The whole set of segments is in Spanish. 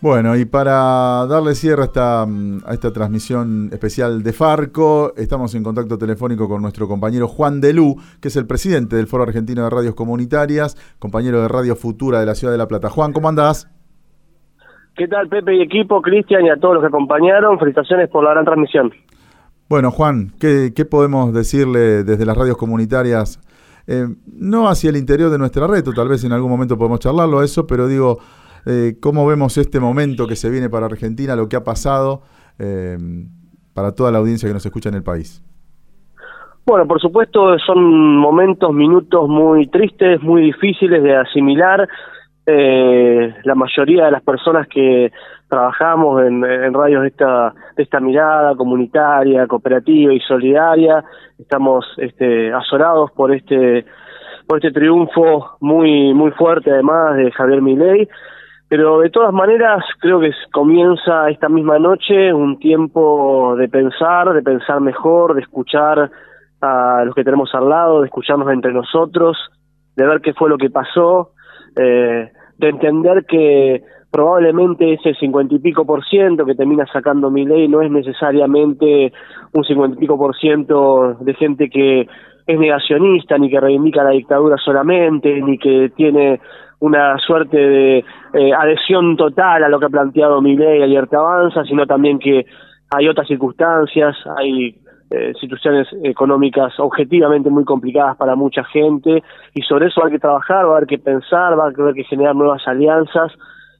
Bueno, y para darle cierre a esta, a esta transmisión especial de Farco, estamos en contacto telefónico con nuestro compañero Juan Delú, que es el presidente del Foro Argentino de Radios Comunitarias, compañero de Radio Futura de la Ciudad de La Plata. Juan, ¿cómo andás? ¿Qué tal, Pepe y equipo, Cristian y a todos los que acompañaron? Felicitaciones por la gran transmisión. Bueno, Juan, ¿qué, podemos decirle desde las radios comunitarias? Eh, no hacia el interior de nuestra red, o tal vez en algún momento podemos charlarlo eso, pero digo eh, ¿Cómo vemos este momento que se viene para Argentina, lo que ha pasado eh, para toda la audiencia que nos escucha en el país? Bueno, por supuesto son momentos, minutos muy tristes, muy difíciles de asimilar. Eh, la mayoría de las personas que trabajamos en, radios de esta, de esta mirada comunitaria, cooperativa y solidaria, estamos este, azorados por este por este triunfo muy muy fuerte además de Javier Milei pero de todas maneras, creo que comienza esta misma noche un tiempo de pensar, de pensar mejor, de escuchar a los que tenemos al lado, de escucharnos entre nosotros, de ver qué fue lo que pasó, eh, de entender que probablemente ese cincuenta y pico por ciento que termina sacando mi ley no es necesariamente un cincuenta y pico por ciento de gente que es negacionista, ni que reivindica la dictadura solamente, ni que tiene una suerte de eh, adhesión total a lo que ha planteado Milei Alerta Avanza, sino también que hay otras circunstancias, hay eh, situaciones económicas objetivamente muy complicadas para mucha gente y sobre eso hay que trabajar, va a haber que pensar, va a haber que generar nuevas alianzas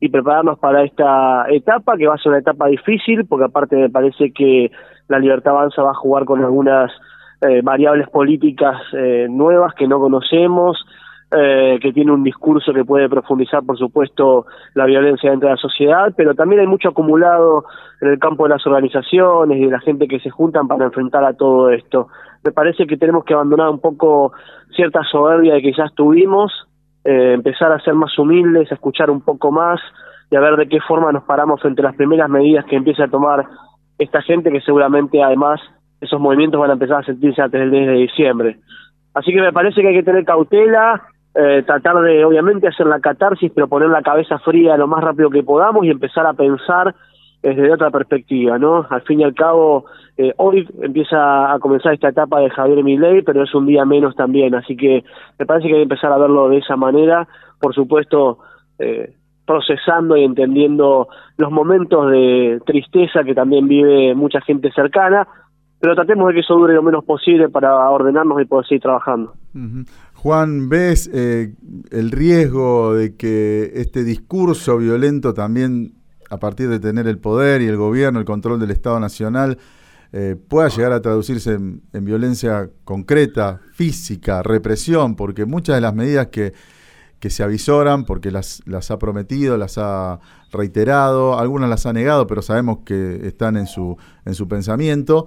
y prepararnos para esta etapa que va a ser una etapa difícil porque aparte me parece que la Libertad Avanza va a jugar con algunas eh, variables políticas nuevas que no conocemos eh, que tiene un discurso que puede profundizar, por supuesto, la violencia dentro de la sociedad, pero también hay mucho acumulado en el campo de las organizaciones y de la gente que se juntan para enfrentar a todo esto. Me parece que tenemos que abandonar un poco cierta soberbia de que ya estuvimos, eh, empezar a ser más humildes, a escuchar un poco más y a ver de qué forma nos paramos frente a las primeras medidas que empieza a tomar esta gente, que seguramente además esos movimientos van a empezar a sentirse antes del 10 de diciembre. Así que me parece que hay que tener cautela, eh, tratar de, obviamente, hacer la catarsis, pero poner la cabeza fría lo más rápido que podamos y empezar a pensar desde otra perspectiva, ¿no? Al fin y al cabo, eh, hoy empieza a comenzar esta etapa de Javier Milei, pero es un día menos también, así que me parece que hay que empezar a verlo de esa manera, por supuesto, eh, procesando y entendiendo los momentos de tristeza que también vive mucha gente cercana, pero tratemos de que eso dure lo menos posible para ordenarnos y poder seguir trabajando. Juan, ¿ves eh, el riesgo de que este discurso violento también, a partir de tener el poder y el gobierno, el control del Estado Nacional, eh, pueda llegar a traducirse en, violencia concreta, física, represión? Porque muchas de las medidas que, que se avisoran, porque las, las ha prometido, las ha reiterado, algunas las ha negado, pero sabemos que están en su, en su pensamiento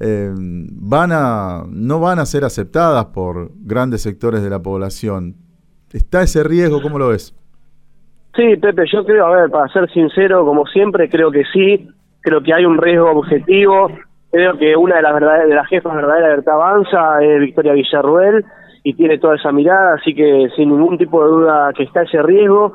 eh, van a, no van a ser aceptadas por grandes sectores de la población. ¿Está ese riesgo? ¿Cómo lo ves? Sí, Pepe, yo creo, a ver, para ser sincero, como siempre, creo que sí, creo que hay un riesgo objetivo, creo que una de las verdaderas, de las jefas verdaderas de Libertad Avanza es Victoria Villarruel y tiene toda esa mirada, así que sin ningún tipo de duda que está ese riesgo,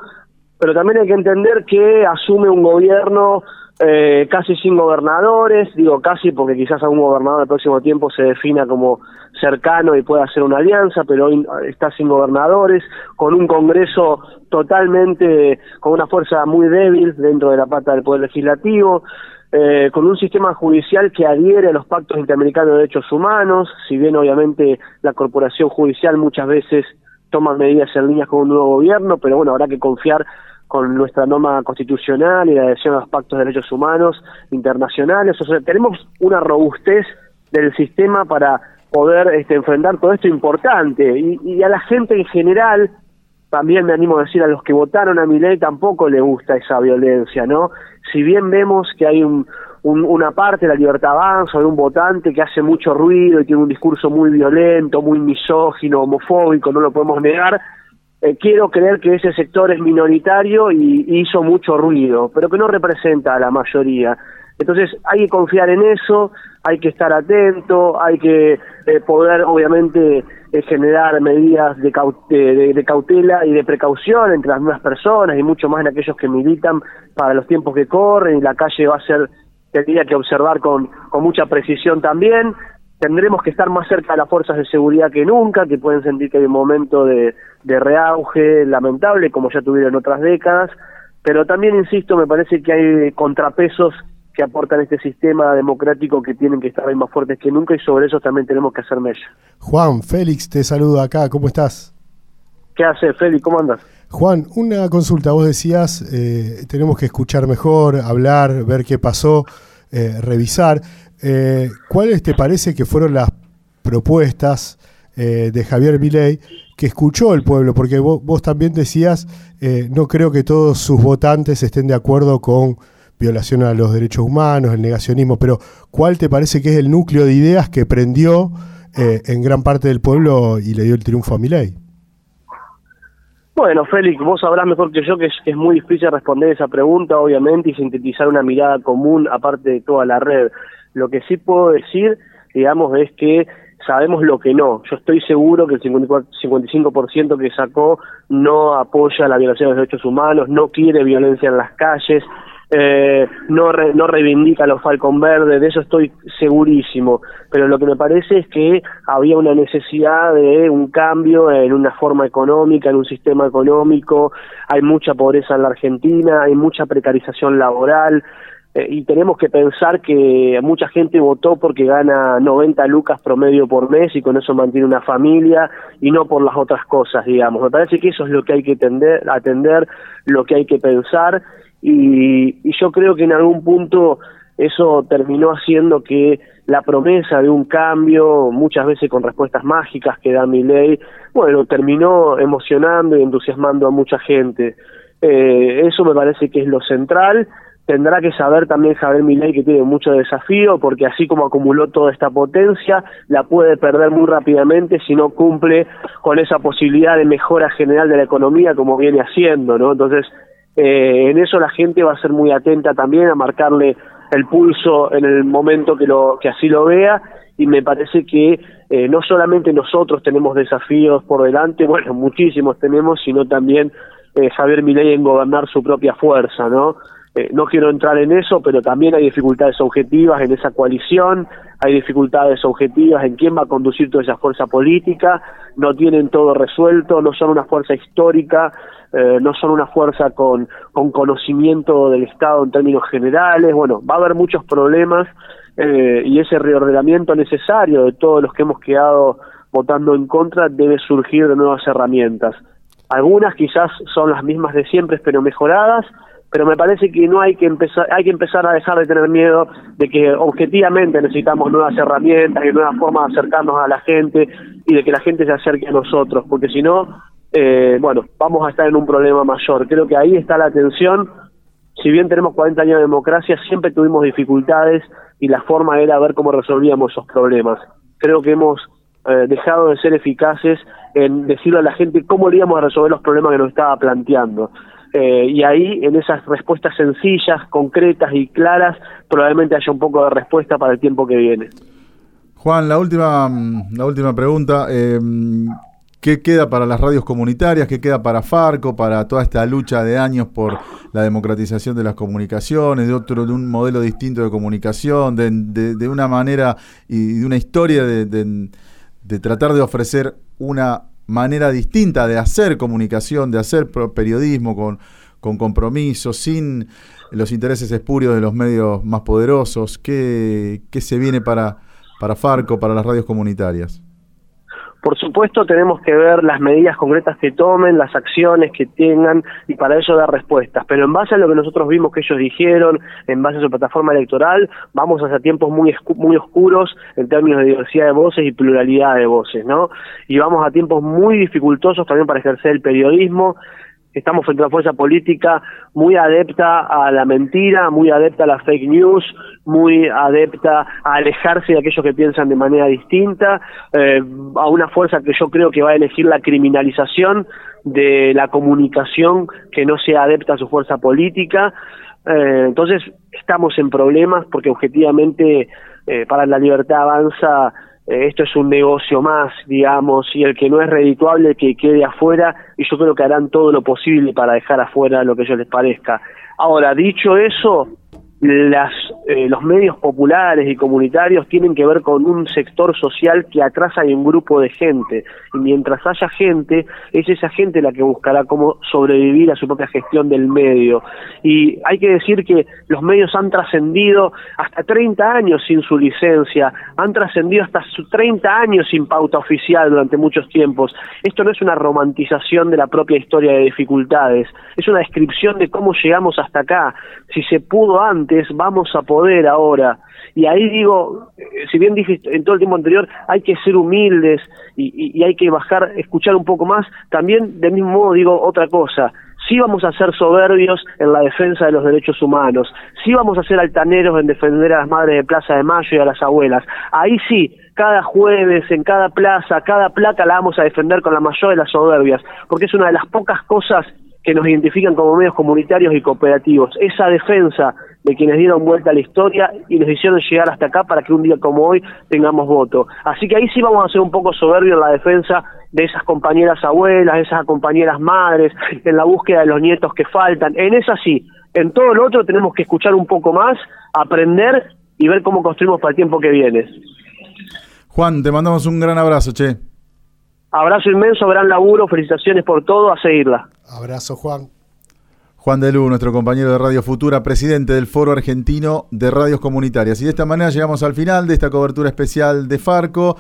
pero también hay que entender que asume un gobierno eh, casi sin gobernadores, digo casi porque quizás algún gobernador al próximo tiempo se defina como cercano y pueda hacer una alianza, pero hoy está sin gobernadores, con un Congreso totalmente, con una fuerza muy débil dentro de la pata del Poder Legislativo, eh, con un sistema judicial que adhiere a los pactos interamericanos de derechos humanos, si bien obviamente la corporación judicial muchas veces toma medidas en línea con un nuevo gobierno, pero bueno, habrá que confiar con nuestra norma constitucional y la adhesión a los pactos de derechos humanos internacionales. O sea, tenemos una robustez del sistema para poder este, enfrentar todo esto importante. Y, a la gente en general, también me animo a decir, a los que votaron a mi ley tampoco le gusta esa violencia, ¿no? Si bien vemos que hay un, una parte de la libertad avanza de un votante que hace mucho ruido y tiene un discurso muy violento, muy misógino, homofóbico, no lo podemos negar, eh, quiero creer que ese sector es minoritario y, hizo mucho ruido, pero que no representa a la mayoría. Entonces hay que confiar en eso, hay que estar atento, hay que eh, poder obviamente eh, generar medidas de, de, cautela y de precaución entre las mismas personas y mucho más en aquellos que militan para los tiempos que corren y la calle va a ser tendría que observar con mucha precisión también. Tendremos que estar más cerca de las fuerzas de seguridad que nunca, que pueden sentir que hay un momento de, de reauge lamentable, como ya tuvieron otras décadas, pero también, insisto, me parece que hay contrapesos que aportan este sistema democrático que tienen que estar ahí más fuertes que nunca y sobre eso también tenemos que hacer mella. Juan, Félix, te saludo acá, ¿cómo estás? ¿Qué hace, Félix? ¿Cómo andas? Juan, una consulta, vos decías, eh, tenemos que escuchar mejor, hablar, ver qué pasó, eh, revisar. Eh, ¿Cuáles te parece que fueron las propuestas de Javier Milei que escuchó el pueblo? Porque vos, vos también decías, no creo que todos sus votantes estén de acuerdo con violación a los derechos humanos, el negacionismo, pero ¿cuál te parece que es el núcleo de ideas que prendió eh, en gran parte del pueblo y le dio el triunfo a Milei? Bueno, Félix, vos sabrás mejor que yo que es, muy difícil responder esa pregunta, obviamente, y sintetizar una mirada común aparte de toda la red. Lo que sí puedo decir, digamos, es que sabemos lo que no. Yo estoy seguro que el 55% que sacó no apoya la violación de los derechos humanos, no quiere violencia en las calles, eh, no, no reivindica los Falcon Verdes, de eso estoy segurísimo, pero lo que me parece es que había una necesidad de un cambio en una forma económica, en un sistema económico, hay mucha pobreza en la Argentina, hay mucha precarización laboral, eh, y tenemos que pensar que mucha gente votó porque gana 90 lucas promedio por mes y con eso mantiene una familia y no por las otras cosas, digamos. Me parece que eso es lo que hay que atender, atender lo que hay que pensar y, yo creo que en algún punto eso terminó haciendo que la promesa de un cambio, muchas veces con respuestas mágicas que da mi ley, bueno, terminó emocionando y entusiasmando a mucha gente. Eh, eso me parece que es lo central. Tendrá que saber también Javier Milei que tiene mucho desafío, porque así como acumuló toda esta potencia, la puede perder muy rápidamente si no cumple con esa posibilidad de mejora general de la economía como viene haciendo, ¿no? Entonces, eh, en eso la gente va a ser muy atenta también a marcarle el pulso en el momento que, lo, que así lo vea y me parece que eh, no solamente nosotros tenemos desafíos por delante, bueno, muchísimos tenemos, sino también eh, Javier Milei en gobernar su propia fuerza, ¿no? Eh, no quiero entrar en eso, pero también hay dificultades objetivas en esa coalición, hay dificultades objetivas en quién va a conducir toda esa fuerza política, no tienen todo resuelto, no son una fuerza histórica, eh, no son una fuerza con, con conocimiento del Estado en términos generales, bueno, va a haber muchos problemas eh, y ese reordenamiento necesario de todos los que hemos quedado votando en contra debe surgir de nuevas herramientas. Algunas quizás son las mismas de siempre, pero mejoradas, pero me parece que no hay que empezar hay que empezar a dejar de tener miedo de que objetivamente necesitamos nuevas herramientas y nuevas formas de acercarnos a la gente y de que la gente se acerque a nosotros porque si no eh, bueno vamos a estar en un problema mayor. Creo que ahí está la tensión. Si bien tenemos 40 años de democracia siempre tuvimos dificultades y la forma era ver cómo resolvíamos esos problemas. Creo que hemos eh, dejado de ser eficaces en decirle a la gente cómo le íbamos a resolver los problemas que nos estaba planteando eh, y ahí, en esas respuestas sencillas, concretas y claras, probablemente haya un poco de respuesta para el tiempo que viene. Juan, la última, mm, la última pregunta. Eh, ¿Qué queda para las radios comunitarias? ¿Qué queda para Farco? Para toda esta lucha de años por la democratización de las comunicaciones, de otro, de un modelo distinto de comunicación, de, una manera y de una historia de tratar de ofrecer una manera distinta de hacer comunicación, de hacer periodismo con, con compromiso, sin los intereses espurios de los medios más poderosos? ¿Qué, qué se viene para, para Farco, para las radios comunitarias? Por supuesto, tenemos que ver las medidas concretas que tomen, las acciones que tengan y para ello dar respuestas. Pero en base a lo que nosotros vimos que ellos dijeron, en base a su plataforma electoral, vamos hacia tiempos muy, muy oscuros en términos de diversidad de voces y pluralidad de voces, ¿no? Y vamos a tiempos muy dificultosos también para ejercer el periodismo estamos frente a una fuerza política muy adepta a la mentira, muy adepta a la fake news, muy adepta a alejarse de aquellos que piensan de manera distinta, eh, a una fuerza que yo creo que va a elegir la criminalización de la comunicación que no sea adepta a su fuerza política. Eh, entonces estamos en problemas porque objetivamente eh, para la libertad avanza eh, esto es un negocio más, digamos, y el que no es redituable que quede afuera y yo creo que harán todo lo posible para dejar afuera lo que ellos les parezca. Ahora, dicho eso, las, eh, los medios populares y comunitarios tienen que ver con un sector social que atrás hay un grupo de gente. Y mientras haya gente es esa gente la que buscará cómo sobrevivir a su propia gestión del medio. Y hay que decir que los medios han trascendido hasta 30 años sin su licencia han trascendido hasta 30 años sin pauta oficial durante muchos tiempos. Esto no es una romantización de la propia historia de dificultades es una descripción de cómo llegamos hasta acá. Si se pudo antes vamos a poder ahora. Y ahí digo, eh, si bien dije en todo el tiempo anterior, hay que ser humildes y, hay que bajar, escuchar un poco más, también del mismo modo digo otra cosa, sí vamos a ser soberbios en la defensa de los derechos humanos, sí vamos a ser altaneros en defender a las madres de Plaza de Mayo y a las abuelas. Ahí sí, cada jueves, en cada plaza, cada placa la vamos a defender con la mayor de las soberbias, porque es una de las pocas cosas que nos identifican como medios comunitarios y cooperativos. Esa defensa de quienes dieron vuelta a la historia y nos hicieron llegar hasta acá para que un día como hoy tengamos voto. Así que ahí sí vamos a ser un poco soberbios en la defensa de esas compañeras abuelas, de esas compañeras madres, en la búsqueda de los nietos que faltan. En esa sí, en todo lo otro tenemos que escuchar un poco más, aprender y ver cómo construimos para el tiempo que viene. Juan, te mandamos un gran abrazo, che. Abrazo inmenso, gran laburo, felicitaciones por todo, a seguirla. Abrazo, Juan. Juan Delú, nuestro compañero de Radio Futura, presidente del Foro Argentino de Radios Comunitarias. Y de esta manera llegamos al final de esta cobertura especial de Farco.